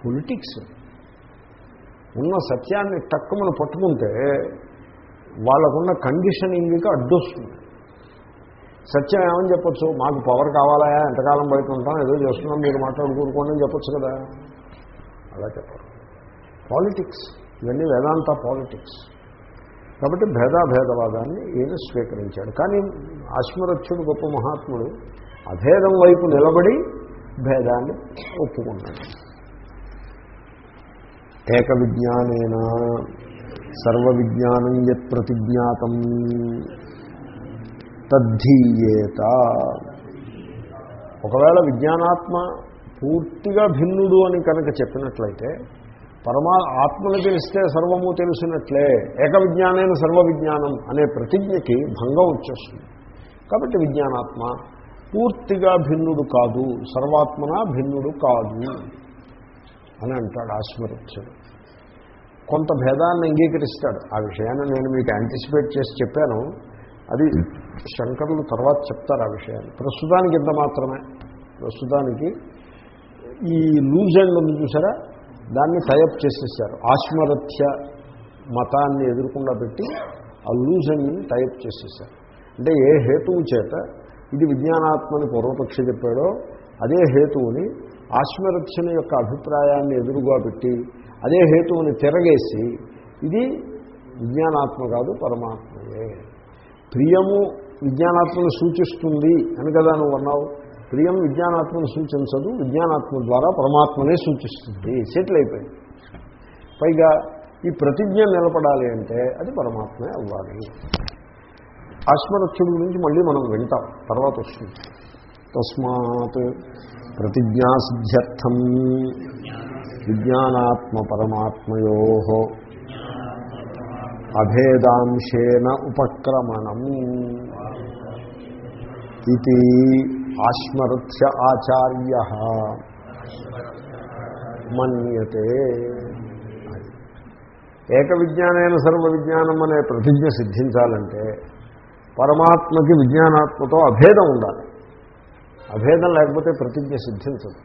పొలిటిక్స్ ఉన్న సత్యాన్ని తక్కువను పట్టుకుంటే వాళ్ళకున్న కండిషనింగ్కి అడ్డొస్తుంది. సత్యం ఏమని చెప్పచ్చు? మాకు పవర్ కావాలా? ఎంతకాలం బయట ఉంటాం? ఏదో చేస్తున్నాం మీరు మాట్లాడుకోరుకోండి అని చెప్పచ్చు కదా. అలా చెప్పరు. పాలిటిక్స్ ఇవన్నీ వేదాంత పాలిటిక్స్. కాబట్టి భేదాభేదవాదాన్ని ఈయన స్వీకరించాడు. కానీ అశ్మరక్షుడు గొప్ప మహాత్ముడు అభేదం వైపు నిలబడి భేదాన్ని ఒప్పుకున్నాడు. ఏక విజ్ఞానేన సర్వ విజ్ఞానం యత్ ప్రతిజ్ఞాతం తద్ధీయేత. ఒకవేళ విజ్ఞానాత్మ పూర్తిగా భిన్నుడు అని కనుక చెప్పినట్లయితే పరమా ఆత్మను తెలిస్తే సర్వము తెలిసినట్లే ఏక విజ్ఞానైన సర్వ విజ్ఞానం అనే ప్రతిజ్ఞకి భంగం వచ్చేస్తుంది. కాబట్టి విజ్ఞానాత్మ పూర్తిగా భిన్నుడు కాదు సర్వాత్మన భిన్నుడు కాదు అని అంటాడు ఆస్మరత్యుడు కొంత భేదాన్ని అంగీకరిస్తాడు. ఆ విషయాన్ని నేను మీకు యాంటిసిపేట్ చేసి చెప్పాను. అది శంకరులు తర్వాత చెప్తారు ఆ విషయాన్ని. ప్రస్తుతానికి ఇంత మాత్రమే. ప్రస్తుతానికి ఈ లూజ్ అండ్ ఉంది చూసారా? దాన్ని టైప్ చేసేసారు ఆశ్మరథ్య మతాన్ని ఎదుర్కొండా పెట్టి ఆ లూజన్ని టైప్ చేసేసారు అంటే ఏ హేతువు చేత ఇది విజ్ఞానాత్మని పూర్వపక్షి చెప్పాడో అదే హేతువుని ఆశ్మరథ్యుని యొక్క అభిప్రాయాన్ని ఎదురుగా పెట్టి అదే హేతువుని తిరగేసి ఇది విజ్ఞానాత్మ కాదు పరమాత్మయే. ప్రియము విజ్ఞానాత్మను సూచిస్తుంది అని కదా నువ్వు అన్నావు. ప్రియం విజ్ఞానాత్మను సూచించదు విజ్ఞానాత్మ ద్వారా పరమాత్మనే సూచిస్తుంది. సెటిల్ అయిపోయింది పైగా ఈ ప్రతిజ్ఞ నిలబడాలి అంటే అది పరమాత్మే అవ్వాలి. ఆశ్మరక్షుడి గురించి మళ్ళీ మనం వింటాం తర్వాత వస్తుంది. తస్మాత్ ప్రతిజ్ఞాసిద్ధ్యర్థం విజ్ఞానాత్మ పరమాత్మయో అభేదాంశేన ఉపక్రమణం. ఇది ఆశ్మరుథ్య ఆచార్య మన్యతే. ఏక విజ్ఞానైన సర్వ విజ్ఞానం అనే ప్రతిజ్ఞ సిద్ధించాలంటే పరమాత్మకి విజ్ఞానాత్మతో అభేదం ఉండాలి. అభేదం లేకపోతే ప్రతిజ్ఞ సిద్ధించదు.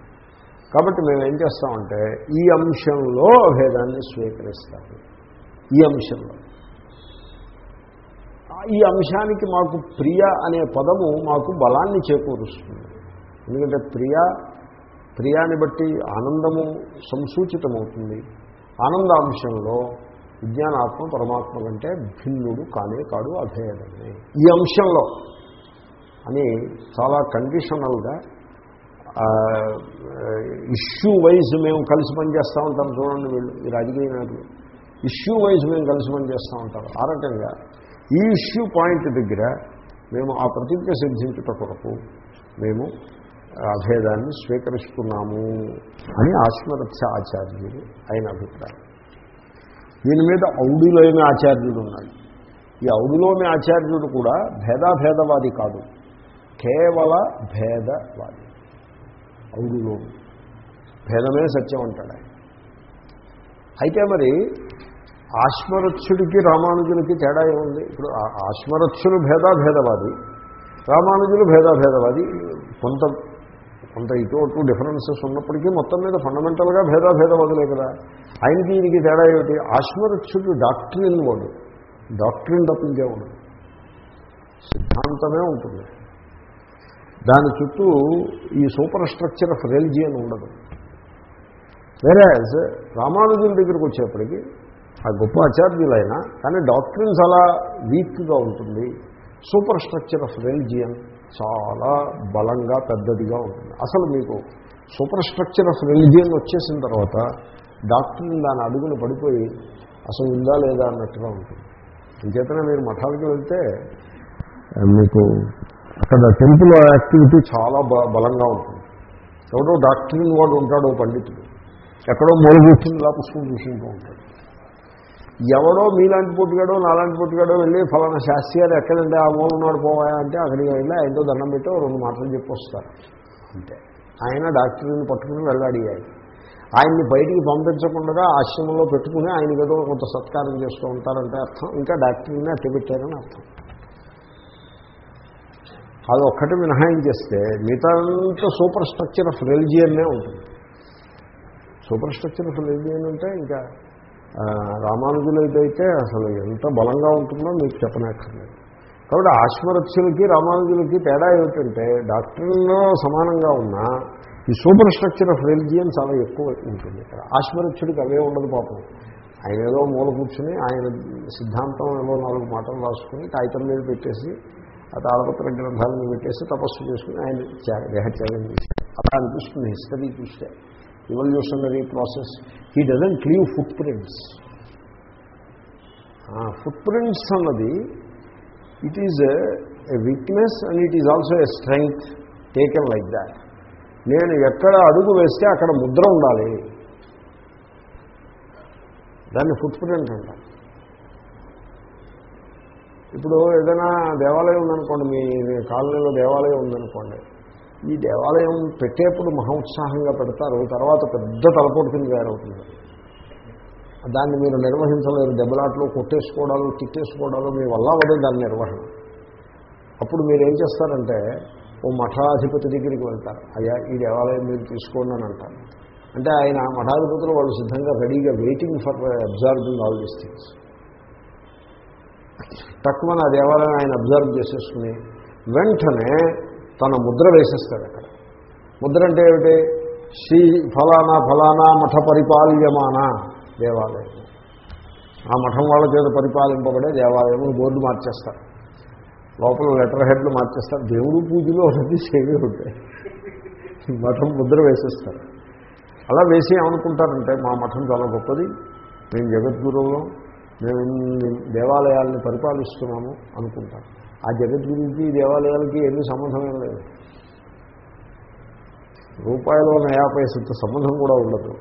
కాబట్టి మేము ఏం చేస్తామంటే ఈ అంశంలో అభేదాన్ని స్వీకరిస్తాము. ఈ అంశంలో. ఈ అంశానికి మాకు ప్రియ అనే పదము మాకు బలాన్ని చేకూరుస్తుంది. ఎందుకంటే ప్రియ ప్రియాని బట్టి ఆనందము సంసూచితమవుతుంది. ఆనందాంశంలో విజ్ఞానాత్మ పరమాత్మ కంటే భిన్నుడు కానే కాడు అభేదమే. ఈ అంశంలో అని చాలా కండిషనల్గా ఇష్యూ వైజ్ మేము కలిసి పనిచేస్తూ ఉంటాం చూడండి వీళ్ళు ఈ రాజకీయ నాయకులు. ఇష్యూ వైజ్ మేము కలిసి పనిచేస్తూ ఉంటారు ఆ రకంగా ఈ ఇష్యూ పాయింట్ దగ్గర మేము ఆ ప్రతిజ్ఞ సిద్ధించుట కొరకు మేము అభేదాన్ని స్వీకరిస్తున్నాము అని ఆశ్మరథ్య ఆచార్యుడు ఆయన అభిప్రాయం. దీని మీద ఔడులైన ఆచార్యుడు ఉన్నాడు. ఈ ఔడులోని ఆచార్యుడు కూడా భేదాభేదవాది కాదు. కేవల భేదవాది. ఔడులోని భేదమే సత్యం అంటాడు ఆయన. అయితే మరి ఆశ్మరథ్యుడికి రామానుజులకి తేడా ఏముంది? ఇప్పుడు ఆశ్మరథ్యులు భేదాభేదవాది రామానుజులు భేదాభేదవాది కొంత కొంత ఇటు అటు డిఫరెన్సెస్ ఉన్నప్పటికీ మొత్తం మీద ఫండమెంటల్గా భేదాభేదవాదులే కదా. ఆయనకి దీనికి తేడా ఏమిటి? ఆశ్మరథ్యుడు డాక్టరీన్ వాడు. డాక్టరీన్ తప్పించే వాడు సిద్ధాంతమే ఉంటుంది. దాని చుట్టూ ఈ సూపర్ స్ట్రక్చర్ ఆఫ్ రిలిజియన్ ఉండదు. వేరే రామానుజుల దగ్గరికి వచ్చేప్పటికీ ఆ గొప్ప ఆచార్యులైనా కానీ డాక్టరీన్స్ అలా వీక్గా ఉంటుంది. సూపర్ స్ట్రక్చర్ ఆఫ్ రిలిజియన్ చాలా బలంగా పెద్దదిగా ఉంటుంది. అసలు మీకు సూపర్ స్ట్రక్చర్ ఆఫ్ రిలిజియన్ వచ్చేసిన తర్వాత డాక్టర్ని దాని అడుగులు పడిపోయి అసలు ఉందా లేదా? అన్నట్టుగా ఉంటుంది. ఇంకేతనే మీరు మఠాలకు వెళ్తే మీకు అక్కడ టెంపుల్ యాక్టివిటీ చాలా బ- బలంగా ఉంటుంది. ఎవడో డాక్టర్ని వాడు ఉంటాడు ఓ పండితుడు. ఎక్కడో మూల కూర్చుని ఇలా పుస్తకం చూసుకుంటూ ఉంటాడు. ఎవడో మీలాంటి పుట్టుగాడో నాలాంటి పుట్టుగాడో వెళ్ళి ఫలానా శాస్త్రి గారు ఎక్కడంటే ఆ మూల ఉన్నాడు పోవాయా అంటే అక్కడికి వెళ్ళి ఆయనతో దండం పెట్టి రెండు మాటలు చెప్పొస్తారు. అంతే. ఆయన డాక్టర్ని పట్టుకుని వెళ్ళాడియాయి ఆయన్ని బయటికి పంపించకుండా ఆశ్రమంలో పెట్టుకుని ఆయన ఏదో కొంత సత్కారం చేస్తూ ఉంటారంటే అర్థం. ఇంకా డాక్టర్ని అట్టు పెట్టారని అర్థం. అది ఒక్కటి మినహాయించేస్తే మిగతా సూపర్ స్ట్రక్చర్ ఆఫ్ రిలిజియన్నే ఉంటుంది. సూపర్ స్ట్రక్చర్ ఆఫ్ రిలిజియన్ అంటే ఇంకా రామానుజులైతే అసలు ఎంత బలంగా ఉంటుందో మీకు చెప్పనక్కర్లేదు. కాబట్టి ఆశ్వరత్యులకి రామానుజులకి తేడా ఏమిటంటే డాక్టర్లో సమానంగా ఉన్నా ఈ సూపర్ స్ట్రక్చర్ ఆఫ్ రిలిజియన్ చాలా ఎక్కువ ఉంటుంది. ఇక్కడ ఆశ్వరత్యుడికి అవే ఉండదు పాపం. ఆయన ఏదో మూల కూర్చుని ఆయన సిద్ధాంతం ఏదో నాలుగు మాటలు రాసుకుని కాగితం మీద పెట్టేసి ఆ తాళపత్ర గ్రంథాలను పెట్టేసి తపస్సు చేసుకుని ఆయన దేహత్యాగం చేశారు అలా అనిపిస్తుంది హిస్టరీ చూస్తే. Evolutionary process he doesn't leave footprints footprints అన్నది it is a weakness and it is also a strength taken like that నేను ఎక్కడ అడుగు వేస్తే అక్కడ ముద్ర ఉండాలి. దాన్ని ఫుట్ ప్రింట్ అంటారు. ఇప్పుడు ఏదైనా దేవాలయం ఉందనుకోండి మీ మీ కాలనీలో దేవాలయం ఉందనుకోండి ఈ దేవాలయం పెట్టేప్పుడు మహోత్సాహంగా పెడతారు తర్వాత పెద్ద తలపోటు కింద తయారవుతుంది. దాన్ని మీరు నిర్వహించలేరు దెబ్బలాట్లో కొట్టేసుకోవడాలు తిట్టేసుకోవడాలు మీ వల్ల అవ్వదు దాని నిర్వహణ. అప్పుడు మీరు ఏం చేస్తారంటే ఓ మఠాధిపతి దగ్గరికి వెళ్తారు. అయ్యా ఈ దేవాలయం మీరు తీసుకోండి అని అంటారు. అంటే ఆయన మఠాధిపతులు వాళ్ళు సిద్ధంగా రెడీగా waiting for observing all these things. తక్కువ ఆ దేవాలయం ఆయన అబ్జర్వ్ చేసేసుకుని వెంటనే తన ముద్ర వేసేస్తాడు అక్కడ. ముద్ర అంటే ఏమిటి? శ్రీ ఫలానా ఫలానా మఠ పరిపాల్యమాన దేవాలయం. ఆ మఠం వాళ్ళ చేత పరిపాలింపబడే దేవాలయం బోర్డు మార్చేస్తారు. లోపల లెటర్ హెడ్లు మార్చేస్తారు. దేవుడు పూజలో ఉన్నది సేవే ఉంటాయి మఠం ముద్ర వేసేస్తారు. అలా వేసి ఏమనుకుంటారంటే మా మఠం చాలా గొప్పది. మేము జగద్గురువులం. మేము దేవాలయాల్ని పరిపాలిస్తున్నాము అనుకుంటాం ఆ జగద్గురికి గురించి దేవాలయాలకి ఎన్ని సంబంధం ఏం లేదు. రూపాయలు నయా పైసంత సంబంధం కూడా ఉండదు.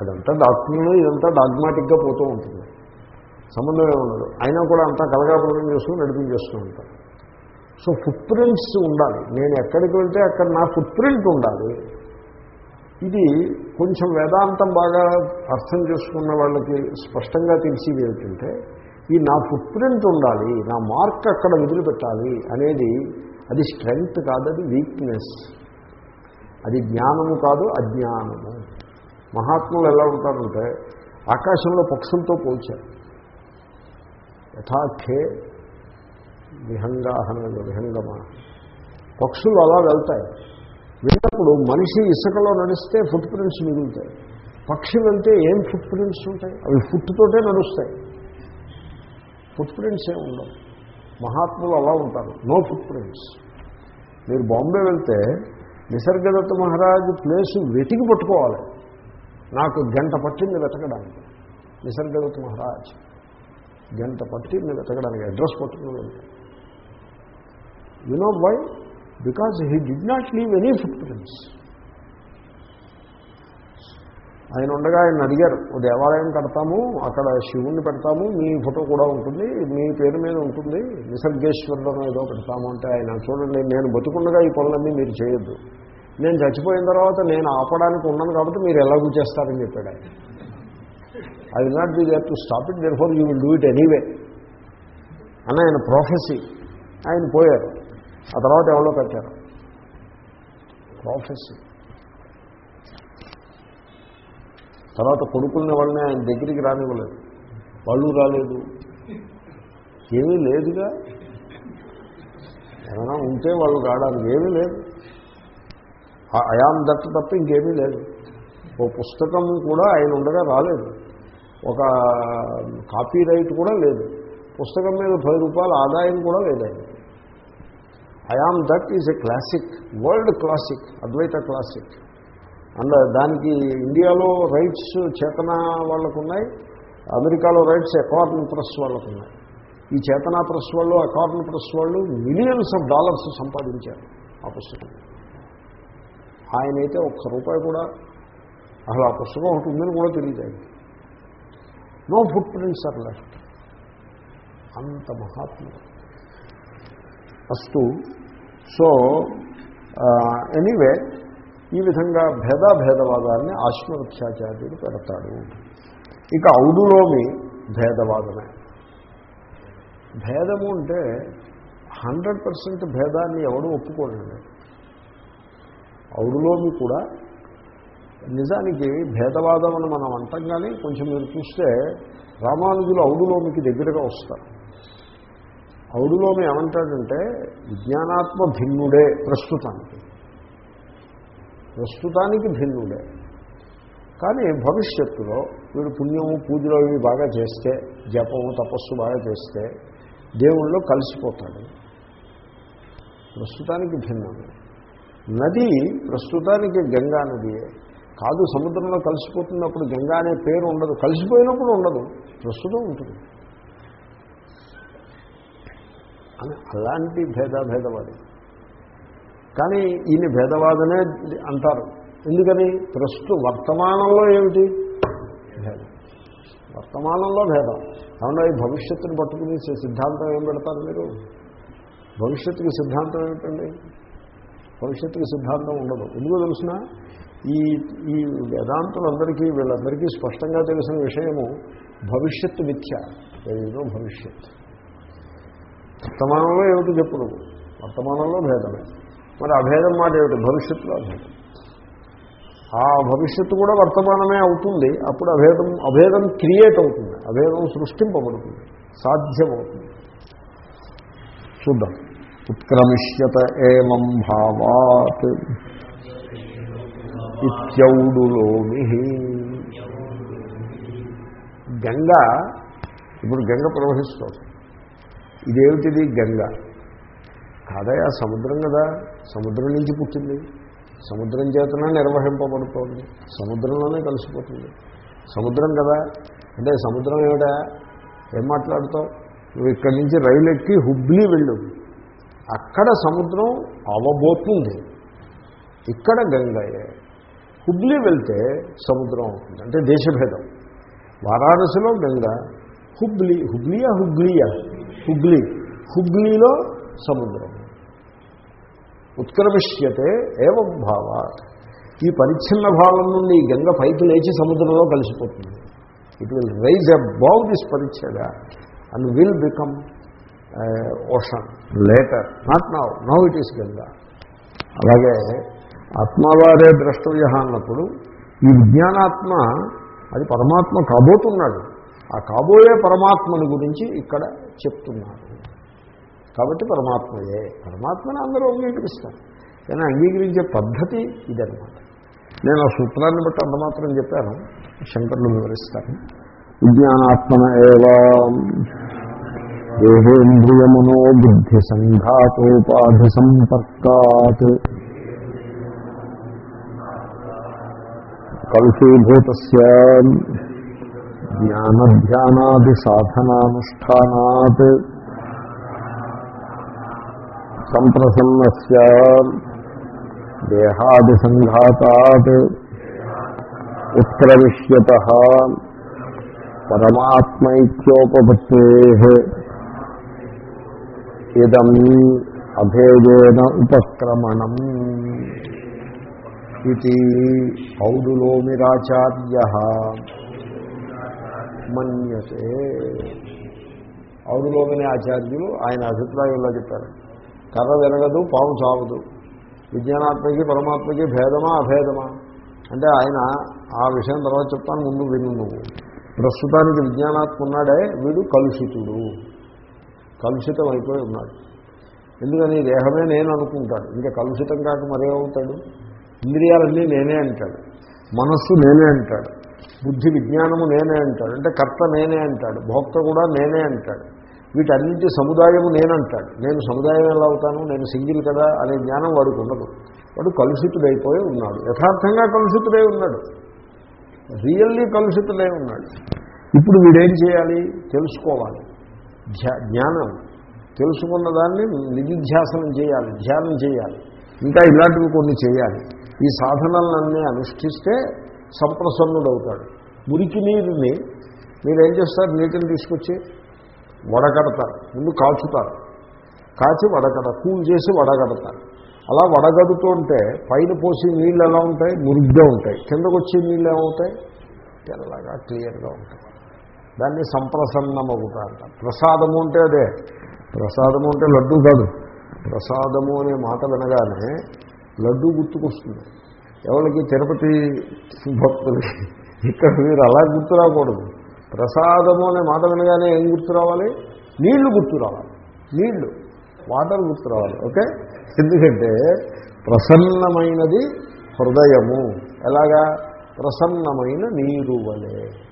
అదంతా డాక్టర్లు ఇదంతా డాగ్మాటిక్గా పోతూ ఉంటుంది. సంబంధమే ఉండదు. అయినా కూడా అంతా కలగాపురం చేసుకుని నడిపించేస్తూ ఉంటారు సో ఫుట్ ప్రింట్స్ ఉండాలి. నేను ఎక్కడికి వెళ్తే అక్కడ నా ఫుట్ ప్రింట్ ఉండాలి. ఇది కొంచెం వేదాంతం బాగా అర్థం చేసుకున్న వాళ్ళకి స్పష్టంగా తెలిసేది ఏమిటంటే ఈ నా ఫుట్ ప్రింట్ ఉండాలి నా మార్క్ అక్కడ వదిలిపెట్టాలి అనేది అది స్ట్రెంగ్త్ కాదు అది వీక్నెస్ అది జ్ఞానము కాదు అజ్ఞానము. మహాత్ములు ఎలా ఉంటారంటే ఆకాశంలో పక్షులతో పోల్చారు. యథాఖే విహంగాహన విహంగమ? పక్షులు అలా వెళ్తాయి. వెళ్ళినప్పుడు మనిషి ఇసుకలో నడిస్తే ఫుట్ ప్రింట్స్ మిగులుతాయి. పక్షులంటే ఏం ఫుట్ ప్రింట్స్ ఉంటాయి? అవి ఫుట్తోటే నడుస్తాయి. ఫుట్ ప్రింట్స్ ఏమి ఉండవు. మహాత్ములు అలా ఉంటారు. నో ఫుట్ ప్రింట్స్ మీరు బాంబే వెళ్తే నిసర్గదత్త మహారాజు ప్లేసు వెతికి పట్టుకోవాలి. నాకు గంట పట్టింది వెతకడానికి. నిసర్గదత్త మహారాజ్ గంట పట్టింది వెతకడానికి. అడ్రస్ పట్టుకుని you know why because he did not leave any footprints ఆయన ఉండగా ఆయన అడిగారు ఓ దేవాలయం కడతాము అక్కడ శివుణ్ణి పెడతాము మీ ఫోటో కూడా ఉంటుంది మీ పేరు మీద ఉంటుంది నిసర్గేశ్వరులను ఏదో పెడతాము అంటే ఆయన చూడండి నేను బతుకుండగా ఈ పనులన్నీ మీరు చేయొద్దు. నేను చచ్చిపోయిన తర్వాత నేను ఆపడానికి ఉన్నాను కాబట్టి మీరు ఎలాగూ చేస్తారని చెప్పాడు ఆయన. I will not be there to stop it therefore you will do it anyway అని ఆయన ప్రొఫెసీ ఆయన పోయారు. ఆ తర్వాత ఎవరో కట్టారు ప్రొఫెసీ తర్వాత కొడుకుల్ని వాళ్ళని ఆయన దగ్గరికి రానివ్వలేదు. వాళ్ళు రాలేదు. ఏమీ లేదుగా. ఏమైనా ఉంటే వాళ్ళు రావడానికి ఏమీ లేదు. అయాం దట్ తప్ప ఇంకేమీ లేదు. ఓ పుస్తకం కూడా ఆయన ఉండగా రాలేదు. ఒక కాపీ రైట్ కూడా లేదు. పుస్తకం మీద పది రూపాయల ఆదాయం కూడా లేదు ఆయన. I am that is a classic world classic Advaita classic. And దానికి ఇండియాలో రైట్స్ చేతన వాళ్ళకు ఉన్నాయి అమెరికాలో రైట్స్ అకార్న్ ప్రెస్ వాళ్ళకు ఉన్నాయి ఈ చేతనా ప్రెస్ వాళ్ళు అకార్న్ ప్రెస్ వాళ్ళు మిలియన్స్ ఆఫ్ డాలర్స్ సంపాదించారు ఆ పుస్తకం. ఆయనైతే ఒక్క రూపాయి కూడా అసలు ఆ పుస్తకం ఒకటి ఉందని కూడా తెలియదు no footprints are left అంత మహాత్ముడు. అస్తు. సో ఎనీవే uh, ఈ విధంగా భేద భేదవాదాన్ని ఆశ్మవృక్షాచార్యుడు పెడతాడు. ఇక ఔదులోమి భేదవాదమే. భేదము అంటే హండ్రెడ్ పర్సెంట్ భేదాన్ని ఎవడు ఒప్పుకోలేదు ఔడులోమి కూడా నిజానికి భేదవాదం అని మనం అంటాం కానీ కొంచెం మీరు చూస్తే రామానుజులు ఔడులోమికి దగ్గరగా వస్తారు. ఔడులోమి ఏమంటాడంటే విజ్ఞానాత్మ భిన్నుడే ప్రస్తుతానికి. ప్రస్తుతానికి భిన్నుడే కానీ భవిష్యత్తులో వీడు పుణ్యము పూజలు అవి బాగా చేస్తే జపము తపస్సు బాగా చేస్తే దేవుళ్ళు కలిసిపోతాడు ప్రస్తుతానికి భిన్నమే. నది ప్రస్తుతానికి గంగా నదియే. కాదు సముద్రంలో కలిసిపోతున్నప్పుడు గంగా అనే పేరు ఉండదు. కలిసిపోయినప్పుడు ఉండదు. ప్రస్తుతం ఉంటుంది. అని అలాంటి భేదాభేదవాది కానీ ఈయన భేదవాదనే అంటారు. ఎందుకని? ప్రస్తుత వర్తమానంలో ఏమిటి? భేదం. వర్తమానంలో భేదం. ఏమన్నా ఈ భవిష్యత్తుని పట్టుకుని సిద్ధాంతం ఏం పెడతారు మీరు? భవిష్యత్తుకి సిద్ధాంతం ఏమిటండి? భవిష్యత్తుకి సిద్ధాంతం ఉండదు. ఎందుకో తెలుసిన? ఈ ఈ వేదాంతులందరికీ వీళ్ళందరికీ స్పష్టంగా తెలిసిన విషయము భవిష్యత్తు మిథ్య. ఏదో భవిష్యత్ వర్తమానంలో ఏమిటి చెప్పు నువ్వు వర్తమానంలో భేదమే. మరి అభేదం మాట ఏమిటి? భవిష్యత్తులో అభేదం ఆ భవిష్యత్తు కూడా వర్తమానమే అవుతుంది. అప్పుడు అభేదం అభేదం క్రియేట్ అవుతుంది. అభేదం సృష్టింపబడుతుంది. సాధ్యమవుతుంది. చూద్దాం. ఉత్క్రమిష్యత ఏమం భావాత్ ఇత్యౌడులోమి. గంగ ఇప్పుడు గంగ ప్రవహిస్తుంది. ఇదేమిటిది? గంగ. కాదయా సముద్రం కదా. సముద్రం నుంచి పుట్టింది. సముద్రం చేతనే నిర్వహింపబడుతోంది. సముద్రంలోనే కలిసిపోతుంది. సముద్రం కదా. అంటే సముద్రం ఏమిటా? ఏం మాట్లాడతావు? నువ్వు ఇక్కడి నుంచి రైలు ఎక్కి హుబ్లీ వెళ్ళు. అక్కడ సముద్రం అవబోతుంది. ఇక్కడ గంగయే. హుబ్లీ వెళ్తే సముద్రం అవుతుంది. అంటే దేశభేదం. వారాణసిలో గంగ. హుబ్లీ హుబ్లీయా హుగ్లియా? హుగ్లీ. హుగ్లీలో సముద్రం. ఉత్క్రమిష్యతే ఏవం భావ ఈ పరిచ్ఛిన్న భావం నుండి ఈ గంగ పైకి లేచి సముద్రంలో కలిసిపోతుంది. It will rise above this పరిచ్ఛేద and will become ocean later not now now it is Ganga అలాగే ఆత్మవారే ద్రష్టవ్య అన్నప్పుడు ఈ విజ్ఞానాత్మ అది పరమాత్మ కాబోతున్నాడు. ఆ కాబోయే పరమాత్మని గురించి ఇక్కడ చెప్తున్నారు. కాబట్టి పరమాత్మయే. పరమాత్మని అందరూ అంగీకరిస్తారు. కానీ అంగీకరించే పద్ధతి ఇదనమాట నేను ఆ సూత్రాన్ని బట్టి అంతమాత్రం చెప్పాను. శంకర్లు వివరిస్తాను విజ్ఞానాత్మన ఏవా దేహేంద్రియమనో బుద్ధి సంఘాతోపాధి సంపర్కాత్ కలుషీభూత జ్ఞానధ్యానాది సాధనానుష్ఠానాత్ సంప్రసన్నస్య దేహాదిసంఘాతాత్ ఉత్క్రమిష్యత పరమాత్మైక్యోపత్తే ఇదం అభేదేన ఉపక్రమణం ఇది ఔడులోమిరాచార్య మన్యసే ఔడులోమిని ఆచార్యులు ఆయన అభిప్రాయంలో చెప్పారు. కర్ర విరగదు పాము చావదు. విజ్ఞానాత్మకి పరమాత్మకి భేదమా అభేదమా? అంటే ఆయన ఆ విషయం తర్వాత చెప్తాను ముందు విను నువ్వు. ప్రస్తుతానికి విజ్ఞానాత్మ ఉన్నాడే వీడు కలుషితుడు. కలుషితం అయిపోయి ఉన్నాడు. ఎందుకని దేహమే నేను అనుకుంటాడు. ఇంకా కలుషితం కాక మరేమవుతాడు ఇంద్రియాలన్నీ నేనే అంటాడు. మనస్సు నేనే అంటాడు. బుద్ధి విజ్ఞానము నేనే అంటాడు. అంటే కర్త నేనే అంటాడు. భోక్త కూడా నేనే అంటాడు. వీటన్నింటి సముదాయము నేనంటాడు. నేను సముదాయం ఎలా అవుతాను? నేను సింగిల్ కదా? అనే జ్ఞానం వాడికి ఉండదు. వాడు కలుషితుడైపోయి ఉన్నాడు. యథార్థంగా కలుషితుడై ఉన్నాడు. రియల్లీ కలుషితుడై ఉన్నాడు. ఇప్పుడు వీడేం చేయాలి? తెలుసుకోవాలి. ధ్యా జ్ఞానం. తెలుసుకున్న దాన్ని నిధిధ్యాసనం చేయాలి ధ్యానం చేయాలి. ఇంకా ఇలాంటివి కొన్ని చేయాలి. ఈ సాధనలన్నీ అనుష్ఠిస్తే సంప్రసన్నుడవుతాడు. మురికి నీరుని మీరేం చేస్తారు? నీటిని తీసుకొచ్చి వడగడతారు. ముందు కాచుతారు కాచి వడగడ కూల్ చేసి వడగడతారు. అలా వడగడుతూ ఉంటే పైన పోసి నీళ్ళు ఎలా ఉంటాయి? మురిగ్గా ఉంటాయి. కిందకు వచ్చే నీళ్ళు ఏమవుతాయి తెల్లగా క్లియర్గా ఉంటాయి. దాన్ని సంప్రసన్నమవుతా అంటారు ప్రసాదము అంటే అదే. ప్రసాదము అంటే లడ్డు కాదు. ప్రసాదము అనే మాట వినగానే లడ్డు గుర్తుకొస్తుంది. ఎవరికి తిరుపతి భక్తులకి ఇక్కడ మీరు అలా గుర్తు రాకూడదు. ప్రసాదము అనే మాట వినగానే ఏం గుర్తు రావాలి? నీళ్ళు గుర్తు రావాలి. నీళ్ళు. వాటర్ గుర్తు రావాలి. ఓకే? ఎందుకంటే ప్రసన్నమైనది హృదయము. ఎలాగా? ప్రసన్నమైన నీరు వలే.